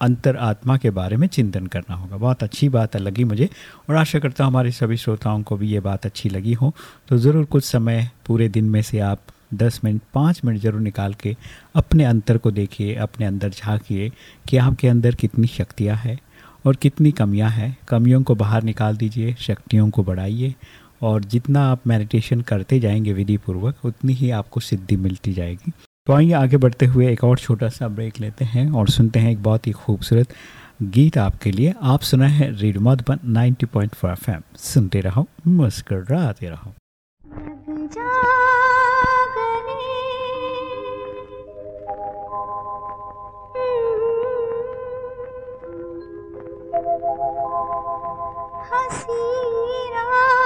अंतर आत्मा के बारे में चिंतन करना होगा। बहुत अच्छी बात लगी मुझे और आशा करता हूँ हमारे सभी श्रोताओं को भी ये बात अच्छी लगी हो। तो ज़रूर कुछ समय पूरे दिन में से आप दस मिनट, पाँच मिनट ज़रूर निकाल के अपने अंतर को देखिए, अपने अंदर झांकिए कि आपके अंदर कितनी शक्तियाँ हैं और कितनी कमियाँ हैं। कमियों को बाहर निकाल दीजिए, शक्तियों को बढ़ाइए और जितना आप मेडिटेशन करते जाएँगे विधि पूर्वक उतनी ही आपको सिद्धि मिलती जाएगी। तो आइए आगे बढ़ते हुए एक और छोटा सा ब्रेक लेते हैं और सुनते हैं एक बहुत ही खूबसूरत गीत आपके लिए। आप सुना है रेडियो मधुबन 90.4 पॉइंट सुनते रहो, मुस्कराते रहो। ये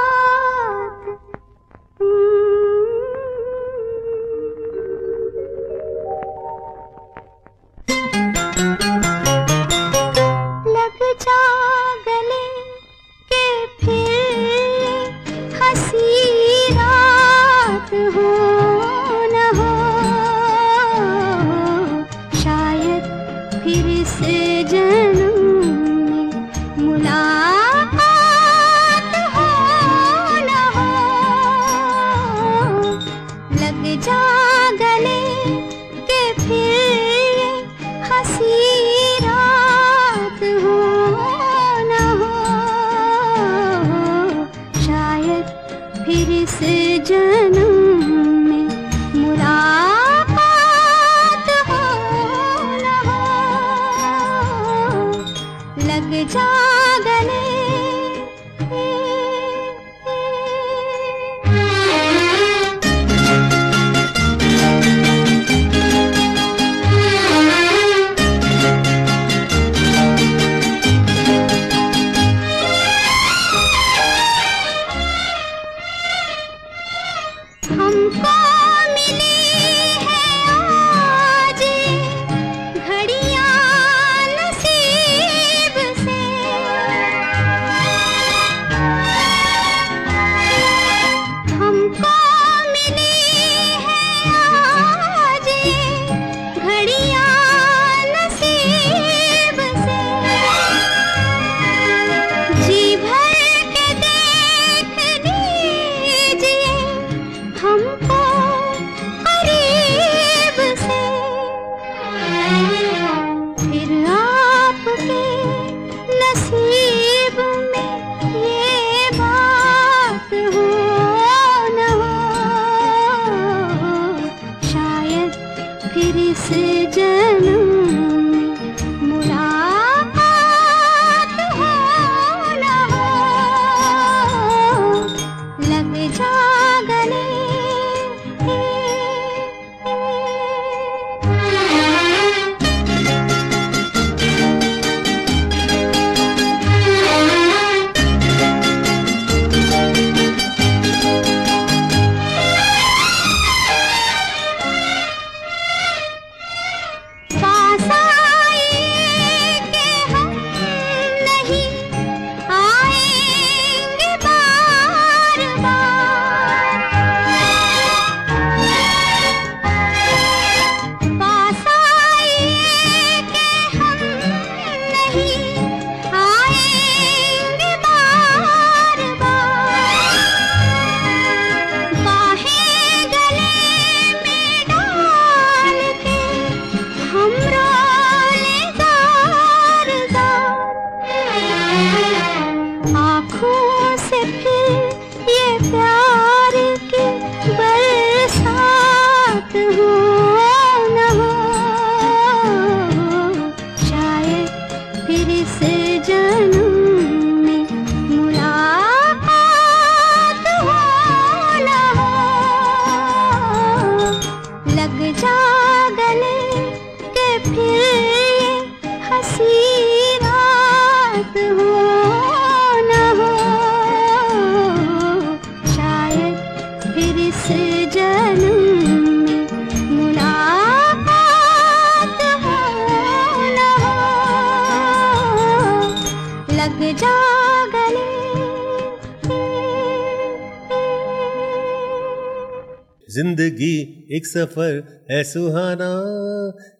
सफ़र है सुहाना।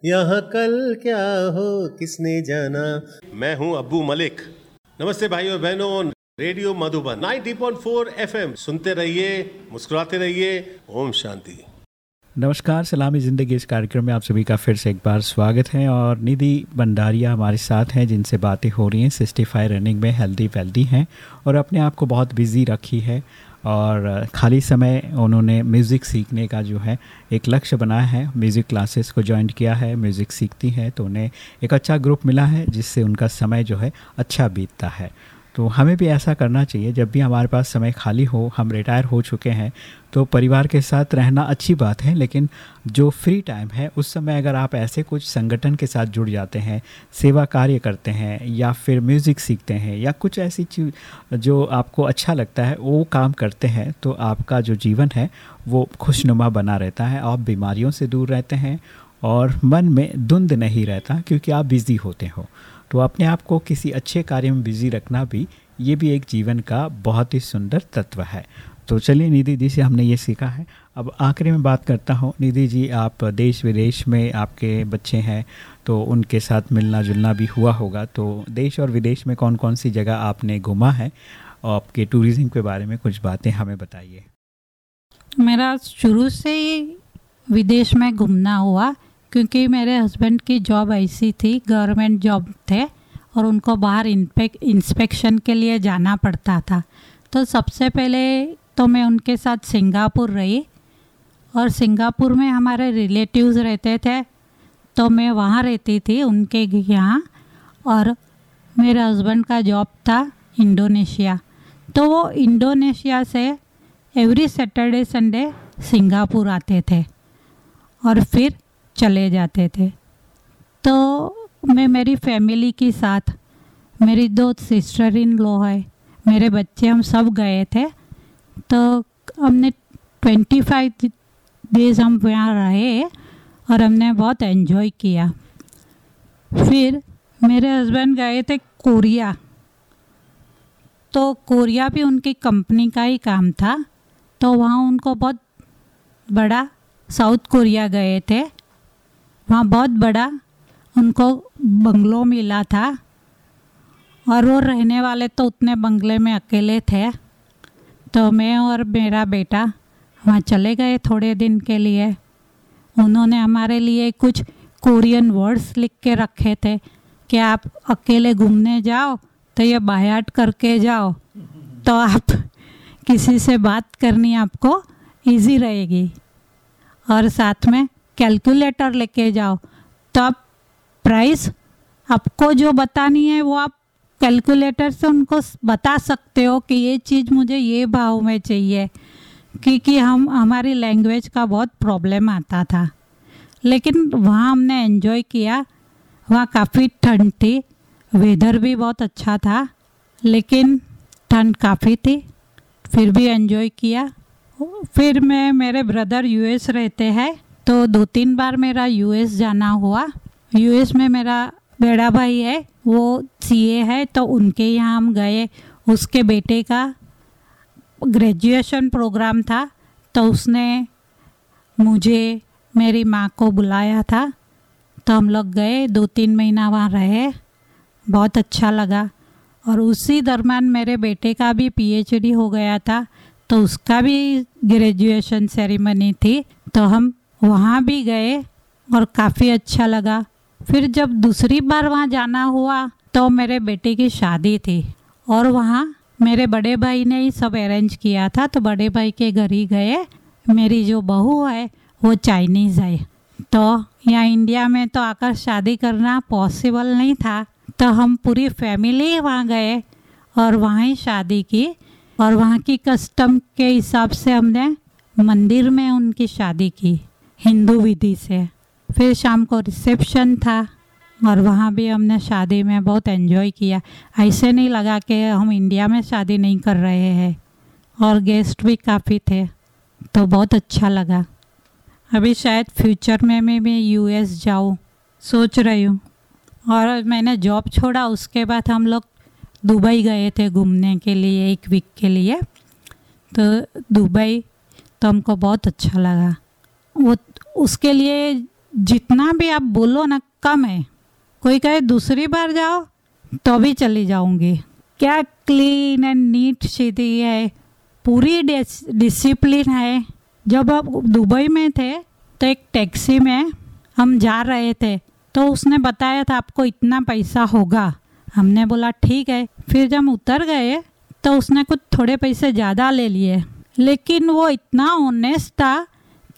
यहाँ कल क्या हो किसने जाना? मैं हूँ अब्बू मलिक। नमस्ते भाइयों बहनों रेडियो मधुबन 90.4 एफएम। सुनते रहिए मुस्कुराते रहिए ओम शांति। नमस्कार सलामी ज़िंदगी इस कार्यक्रम में आप सभी का फिर से एक बार स्वागत है और निधि भंडारिया हमारे साथ हैं जिनसे बातें हो रही हैं। सिक्सटी फाइव रनिंग में हेल्दी वेल्दी हैं और अपने आप को बहुत बिज़ी रखी है। और खाली समय उन्होंने म्यूज़िक सीखने का जो है, एक लक्ष्य बनाया है। म्यूज़िक क्लासेस को ज्वाइन किया है म्यूज़िक सीखती हैं तो उन्हें एक अच्छा ग्रुप मिला है, जिससे उनका समय जो है अच्छा बीतता है। तो हमें भी ऐसा करना चाहिए, जब भी हमारे पास समय खाली हो, हम रिटायर हो चुके हैं तो परिवार के साथ रहना अच्छी बात है, लेकिन जो फ्री टाइम है, उस समय अगर आप ऐसे कुछ संगठन के साथ जुड़ जाते हैं, सेवा कार्य करते हैं, या फिर म्यूज़िक सीखते हैं, या कुछ ऐसी चीज़ जो आपको अच्छा लगता है, वो काम करते हैं तो आपका जो जीवन है, वो खुशनुमा बना रहता है। आप बीमारियों से दूर रहते हैं और मन में धुंध नहीं रहता, क्योंकि आप बिज़ी होते हो। तो अपने आप को किसी अच्छे कार्य में बिज़ी रखना भी ये भी एक जीवन का बहुत ही सुंदर तत्व है। तो चलिए निधि जी से हमने ये सीखा है। अब आखिरी में बात करता हूँ। निधि जी, आप देश विदेश में आपके बच्चे हैं तो उनके साथ मिलना जुलना भी हुआ होगा। तो देश और विदेश में कौन कौन सी जगह आपने घुमा है? और आपके टूरिज़्म के बारे में कुछ बातें हमें बताइए। मेरा शुरू से ही विदेश में घूमना हुआ। क्योंकि मेरे हस्बैंड की जॉब ऐसी थी गवर्नमेंट जॉब थे, और उनको बाहर इंस्पेक्शन के लिए जाना पड़ता था। तो सबसे पहले तो मैं उनके साथ सिंगापुर रही, और सिंगापुर में हमारे रिलेटिव्स रहते थे तो मैं वहाँ रहती थी उनके यहाँ, और मेरे हस्बैंड का जॉब था इंडोनेशिया। तो वो इंडोनेशिया से एवरी सैटरडे संडे सिंगापुर आते थे। और फिर चले जाते थे। तो मैं मेरी फैमिली के साथ, मेरी दो सिस्टर इन लो है, मेरे बच्चे हम सब गए थे। तो हमने ट्वेंटी फाइव डेज़ हम वहाँ रहे और हमने बहुत एंजॉय किया। फिर मेरे हस्बैंड गए थे कोरिया। तो कोरिया भी उनकी कंपनी का ही काम था। तो वहाँ उनको बहुत बड़ा साउथ कोरिया गए थे। वहाँ बहुत बड़ा उनको बंगलो मिला था और वो रहने वाले तो उतने बंगले में अकेले थे। तो मैं और मेरा बेटा वहाँ चले गए थोड़े दिन के लिए। उन्होंने हमारे लिए कुछ कोरियन वर्ड्स लिख के रखे थे कि आप अकेले घूमने जाओ तो ये बायाट करके जाओ। तो आप किसी से बात करनी आपको इजी रहेगी। और साथ में कैलकुलेटर लेके जाओ तो आप प्राइस आपको जो बतानी है वो आप कैलकुलेटर से उनको बता सकते हो कि ये चीज़ मुझे ये भाव में चाहिए, क्योंकि हम, हमारी लैंग्वेज का बहुत प्रॉब्लम आता था। लेकिन वहाँ हमने एंजॉय किया, वहाँ काफ़ी ठंड थी वेदर भी बहुत अच्छा था, लेकिन ठंड काफ़ी थी, फिर भी एंजॉय किया। फिर मैं, मेरे ब्रदर यूएस रहते हैं तो दो तीन बार मेरा यूएस जाना हुआ। यूएस में मेरा बेड़ा भाई है, वो सीए है तो उनके यहाँ हम गए। उसके बेटे का ग्रेजुएशन प्रोग्राम था तो उसने मुझे, मेरी माँ को बुलाया था। तो हम लोग गए, दो तीन महीना वहाँ रहे। बहुत अच्छा लगा। और उसी दरम्यान मेरे बेटे का भी पीएचडी हो गया था तो उसका भी ग्रेजुएशन सेरेमनी थी। तो हम वहाँ भी गए और काफ़ी अच्छा लगा। फिर जब दूसरी बार वहाँ जाना हुआ तो मेरे बेटे की शादी थी और वहाँ मेरे बड़े भाई ने ही सब अरेंज किया था। तो बड़े भाई के घर ही गए। मेरी जो बहू है, वो चाइनीज़ है। तो यहाँ इंडिया में तो आकर शादी करना पॉसिबल नहीं था। तो हम पूरी फैमिली वहाँ गए और वहाँ ही शादी की और वहाँ की कस्टम के हिसाब से हमने मंदिर में उनकी शादी की। हिंदू विधि से। फिर शाम को रिसेप्शन था और वहाँ भी हमने शादी में बहुत एंजॉय किया। ऐसे नहीं लगा कि हम इंडिया में शादी नहीं कर रहे हैं और गेस्ट भी काफ़ी थे तो बहुत अच्छा लगा। अभी शायद फ्यूचर में मैं भी यूएस जाऊँ, सोच रही हूँ। और मैंने जॉब छोड़ा, उसके बाद हम लोग दुबई गए थे घूमने के लिए एक वीक के लिए। तो दुबई तो हमको बहुत अच्छा लगा। वो उसके लिए जितना भी आप बोलो ना कम है। कोई कहे दूसरी बार जाओ तो भी चली जाऊँगी। क्या क्लीन एंड नीट सिटी है। पूरी डिसिप्लिन है। जब आप दुबई में थे तो एक टैक्सी में हम जा रहे थे। तो उसने बताया था, आपको इतना पैसा होगा। हमने बोला, ठीक है। फिर जब उतर गए तो उसने कुछ थोड़े पैसे ज़्यादा ले लिए। लेकिन वो इतना ऑनेस्ट था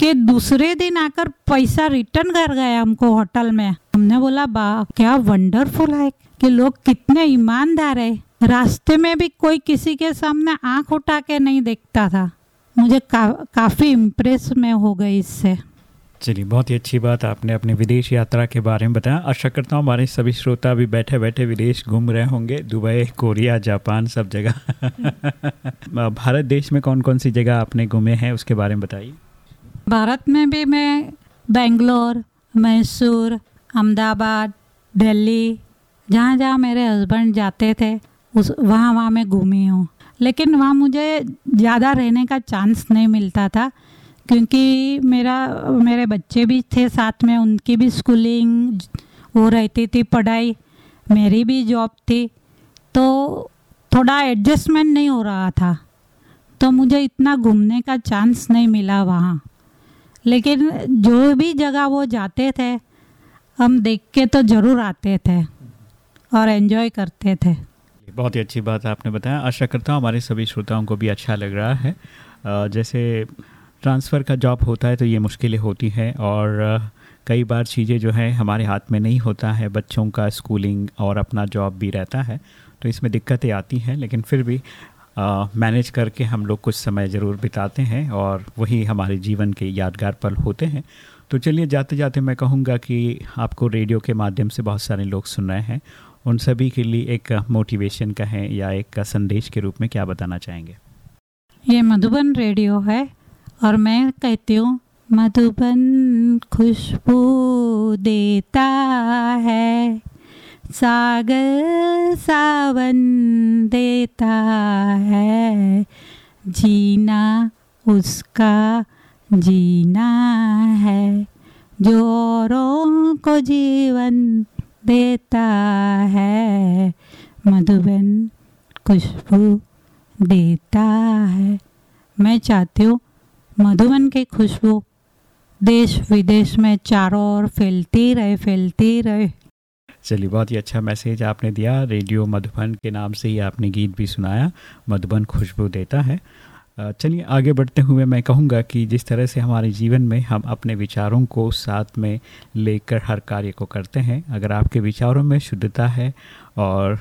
कि दूसरे दिन आकर पैसा रिटर्न कर गया हमको होटल में। हमने बोला बा क्या वंडरफुल है कि लोग कितने ईमानदार है। रास्ते में भी कोई किसी के सामने आँख उठा के नहीं देखता था। मुझे का, काफ़ी इम्प्रेस में हो गई इससे। चलिए बहुत ही अच्छी बात आपने अपने विदेश यात्रा के बारे में बताया। आशा करता हूँ हमारे सभी श्रोता भी बैठे बैठे विदेश घूम रहे होंगे। दुबई कोरिया जापान सब जगह। भारत देश में कौन कौन सी जगह आपने घूमे हैं उसके बारे में बताइए। भारत में भी मैं बेंगलोर, मैसूर, अहमदाबाद, दिल्ली, जहाँ जहाँ मेरे हस्बैंड जाते थे, उस वहाँ वहाँ मैं घूमी हूँ। लेकिन वहाँ मुझे ज़्यादा रहने का चांस नहीं मिलता था, क्योंकि मेरा, मेरे बच्चे भी थे साथ में, उनकी भी स्कूलिंग हो रहती थी, पढ़ाई मेरी भी जॉब थी। तो थोड़ा एडजस्टमेंट नहीं हो रहा था तो मुझे इतना घूमने का चांस नहीं मिला वहाँ। लेकिन जो भी जगह वो जाते थे, हम देख के तो ज़रूर आते थे और एंजॉय करते थे। बहुत ही अच्छी बात आपने बताया। आशा करता हूँ हमारे सभी श्रोताओं को भी अच्छा लग रहा है। जैसे ट्रांसफ़र का जॉब होता है तो ये मुश्किलें होती हैं और कई बार चीज़ें जो है हमारे हाथ में नहीं होता है। बच्चों का स्कूलिंग और अपना जॉब भी रहता है तो इसमें दिक्कतें आती हैं, लेकिन फिर भी मैनेज करके हम लोग कुछ समय ज़रूर बिताते हैं और वही हमारे जीवन के यादगार पल होते हैं। तो चलिए जाते जाते मैं कहूँगा कि आपको रेडियो के माध्यम से बहुत सारे लोग सुन रहे हैं। उन सभी के लिए एक मोटिवेशन का है या एक संदेश के रूप में क्या बताना चाहेंगे? ये मधुबन रेडियो है और मैं कहती हूँ, मधुबन खुशबू देता है। सागर सावन देता है, जीना उसका जीना है। जो औरों को जीवन देता है, मधुबन खुशबू देता है। मैं चाहती हूँ मधुबन की खुशबू देश विदेश में चारों ओर फैलती रहे फैलती रहे। चलिए, बहुत ही अच्छा मैसेज आपने दिया। रेडियो मधुबन के नाम से ही आपने गीत भी सुनाया। मधुबन खुशबू देता है। चलिए, आगे बढ़ते हुए मैं कहूँगा कि जिस तरह से हमारे जीवन में हम अपने विचारों को साथ में लेकर हर कार्य को करते हैं, अगर आपके विचारों में शुद्धता है और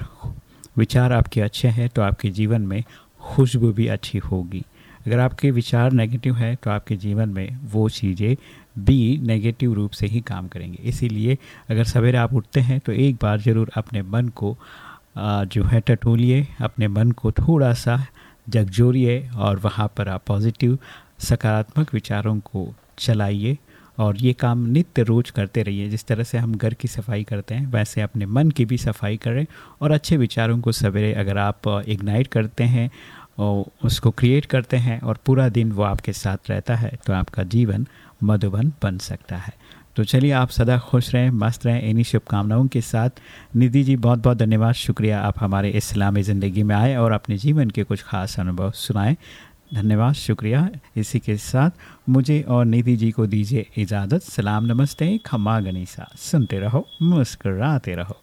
विचार आपके अच्छे हैं तो आपके जीवन में खुशबू भी अच्छी होगी। अगर आपके विचार नेगेटिव है तो आपके जीवन में वो चीज़ें भी नेगेटिव रूप से ही काम करेंगे। इसीलिए अगर सवेरे आप उठते हैं तो एक बार ज़रूर अपने मन को जो है, टटोलिए, अपने मन को थोड़ा सा जगजोरिए और वहाँ पर आप पॉजिटिव सकारात्मक विचारों को चलाइए और ये काम नित्य रोज करते रहिए। जिस तरह से हम घर की सफ़ाई करते हैं, वैसे अपने मन की भी सफ़ाई करें और अच्छे विचारों को सवेरे अगर आप इग्नाइट करते हैं और उसको क्रिएट करते हैं और पूरा दिन वो आपके साथ रहता है तो आपका जीवन मधुबन बन सकता है। तो चलिए आप सदा खुश रहें, मस्त रहें, इन्हीं शुभकामनाओं के साथ। निधि जी बहुत बहुत धन्यवाद। शुक्रिया आप हमारे इस्लामी ज़िंदगी में आए और अपने जीवन के कुछ खास अनुभव सुनाएँ। धन्यवाद, शुक्रिया इसी के साथ। मुझे और निधि जी को दीजिए इजाज़त। सलाम, नमस्ते, खम्मा गनीसा। सुनते रहो, मुस्कराते रहो।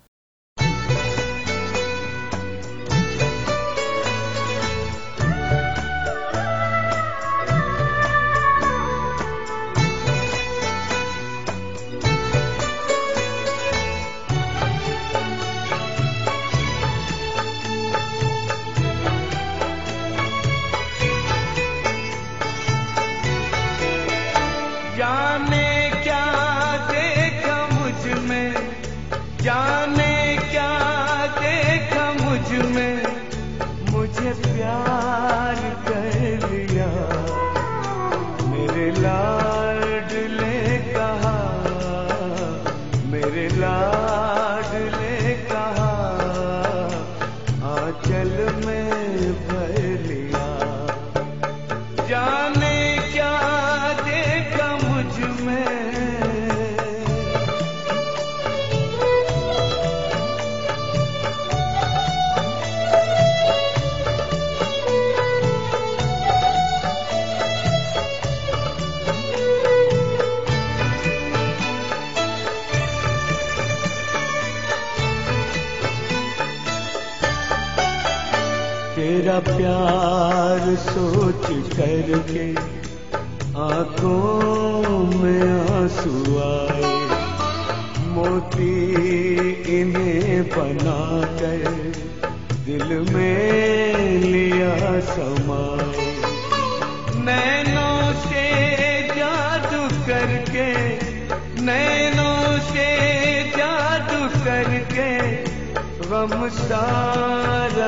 गम सारा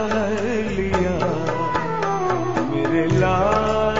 लिया मेरे लाडले